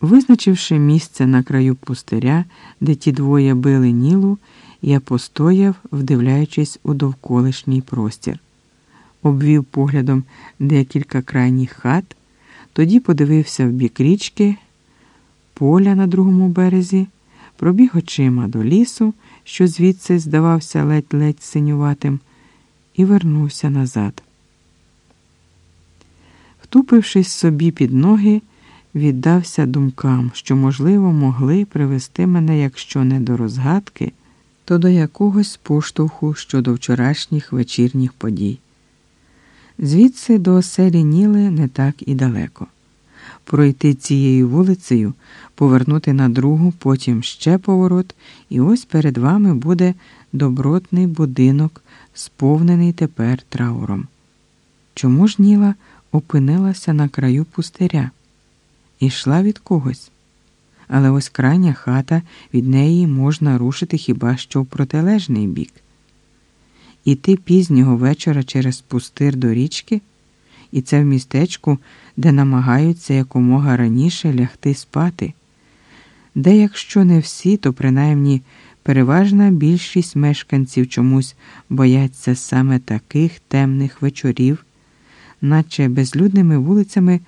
Визначивши місце на краю пустиря, де ті двоє били нілу, я постояв, вдивляючись у довколишній простір, обвів поглядом декілька крайніх хат, тоді подивився в бік річки, поля на другому березі, пробіг очима до лісу, що звідси здавався ледь-ледь синюватим, і вернувся назад. Втупившись собі під ноги, віддався думкам, що, можливо, могли привести мене, якщо не до розгадки, то до якогось поштовху щодо вчорашніх вечірніх подій. Звідси до оселі Ніли не так і далеко. Пройти цією вулицею, повернути на другу, потім ще поворот, і ось перед вами буде добротний будинок, сповнений тепер трауром. Чому ж Ніла опинилася на краю пустиря? Ішла від когось. Але ось крайня хата від неї можна рушити хіба що в протилежний бік. Іти пізнього вечора через пустир до річки, і це в містечку, де намагаються якомога раніше лягти спати, де, якщо не всі, то принаймні переважна більшість мешканців чомусь бояться саме таких темних вечорів, наче безлюдними вулицями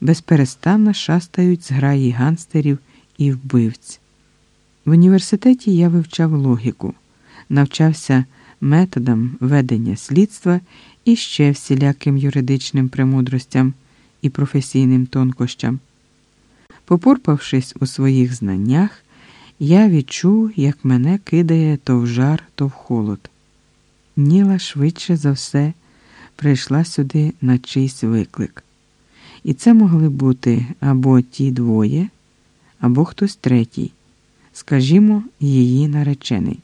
безперестанно шастають зграї ганстерів і вбивць. В університеті я вивчав логіку, навчався методам ведення слідства і ще всіляким юридичним премудростям і професійним тонкощам. Попорпавшись у своїх знаннях, я відчув, як мене кидає то в жар, то в холод. Ніла швидше за все прийшла сюди на чийсь виклик. І це могли бути або ті двоє, або хтось третій, скажімо, її наречений.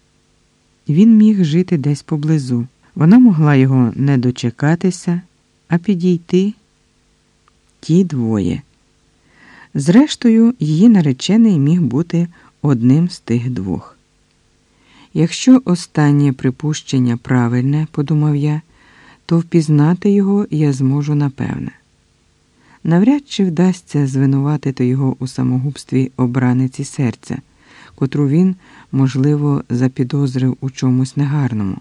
Він міг жити десь поблизу. Вона могла його не дочекатися, а підійти ті двоє. Зрештою, її наречений міг бути одним з тих двох. Якщо останнє припущення правильне, подумав я, то впізнати його я зможу напевне. Навряд чи вдасться звинуватити його у самогубстві обраниці серця, котру він, можливо, запідозрив у чомусь негарному,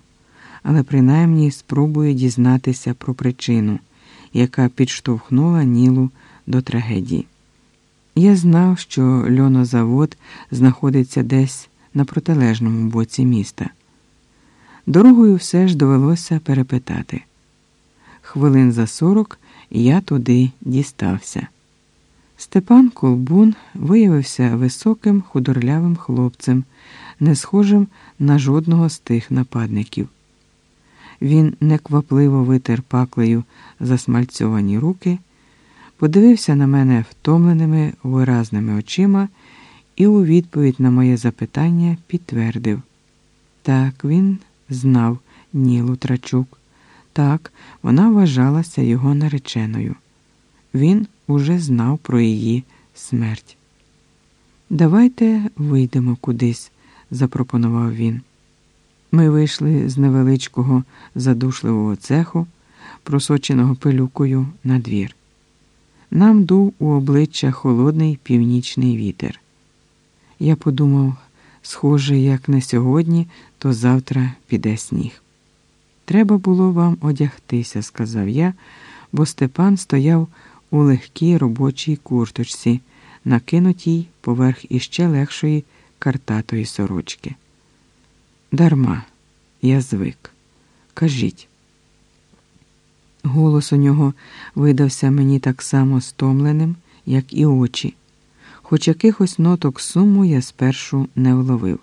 але принаймні спробує дізнатися про причину, яка підштовхнула Нілу до трагедії. Я знав, що льонозавод знаходиться десь на протилежному боці міста. Дорогою все ж довелося перепитати. Хвилин за сорок я туди дістався. Степан Колбун виявився високим худорлявим хлопцем, не схожим на жодного з тих нападників. Він неквапливо витер паклею засмальцьовані руки, подивився на мене втомленими виразними очима і у відповідь на моє запитання підтвердив так, він знав Нілу Трачук. Так, вона вважалася його нареченою. Він уже знав про її смерть. Давайте вийдемо кудись, запропонував він. Ми вийшли з невеличкого задушливого цеху, просоченого пилюкою на двір. Нам дув у обличчя холодний північний вітер. Я подумав, схоже, як не сьогодні, то завтра піде сніг. Треба було вам одягтися, сказав я, бо Степан стояв у легкій робочій курточці, накинутій поверх іще легшої картатої сорочки. Дарма, я звик. Кажіть. Голос у нього видався мені так само стомленим, як і очі, хоч якихось ноток суму я спершу не вловив.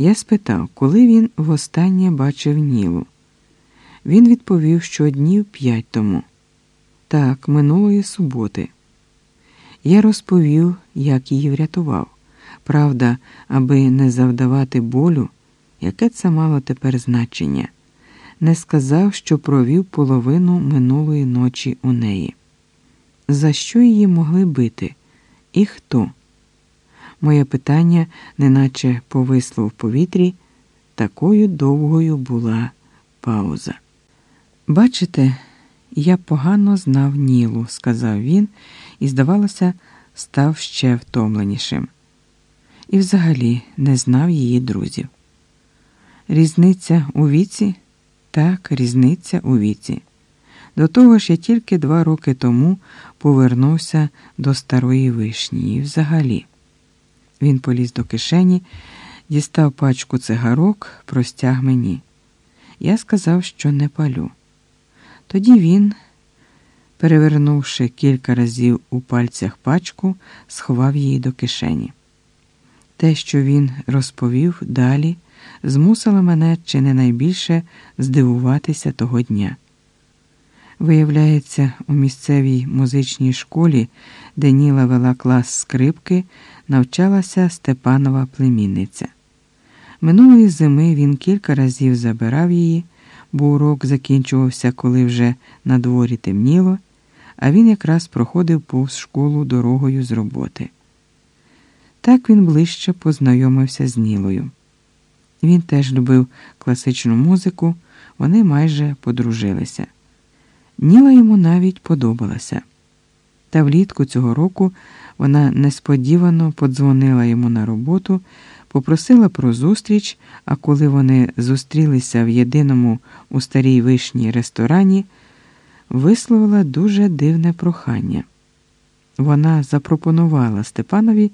Я спитав, коли він востаннє бачив Нілу. Він відповів, що днів п'ять тому. Так, минулої суботи. Я розповів, як її врятував. Правда, аби не завдавати болю, яке це мало тепер значення, не сказав, що провів половину минулої ночі у неї. За що її могли бити? І хто? Моє питання, неначе повисло в повітрі, такою довгою була пауза. Бачите, я погано знав Нілу, сказав він і, здавалося, став ще втомленішим і взагалі не знав її друзів. Різниця у віці? Так, різниця у віці. До того ж, я тільки два роки тому повернувся до старої вишні і взагалі. Він поліз до кишені, дістав пачку цигарок, простяг мені. Я сказав, що не палю. Тоді він, перевернувши кілька разів у пальцях пачку, сховав її до кишені. Те, що він розповів далі, змусило мене чи не найбільше здивуватися того дня. Виявляється, у місцевій музичній школі, де Ніла вела клас скрипки, навчалася Степанова племінниця. Минулої зими він кілька разів забирав її, бо урок закінчувався, коли вже на дворі темніло, а він якраз проходив повз школу дорогою з роботи. Так він ближче познайомився з Нілою. Він теж любив класичну музику, вони майже подружилися. Ніла йому навіть подобалася. Та влітку цього року вона несподівано подзвонила йому на роботу, попросила про зустріч, а коли вони зустрілися в єдиному у старій вишній ресторані, висловила дуже дивне прохання. Вона запропонувала Степанові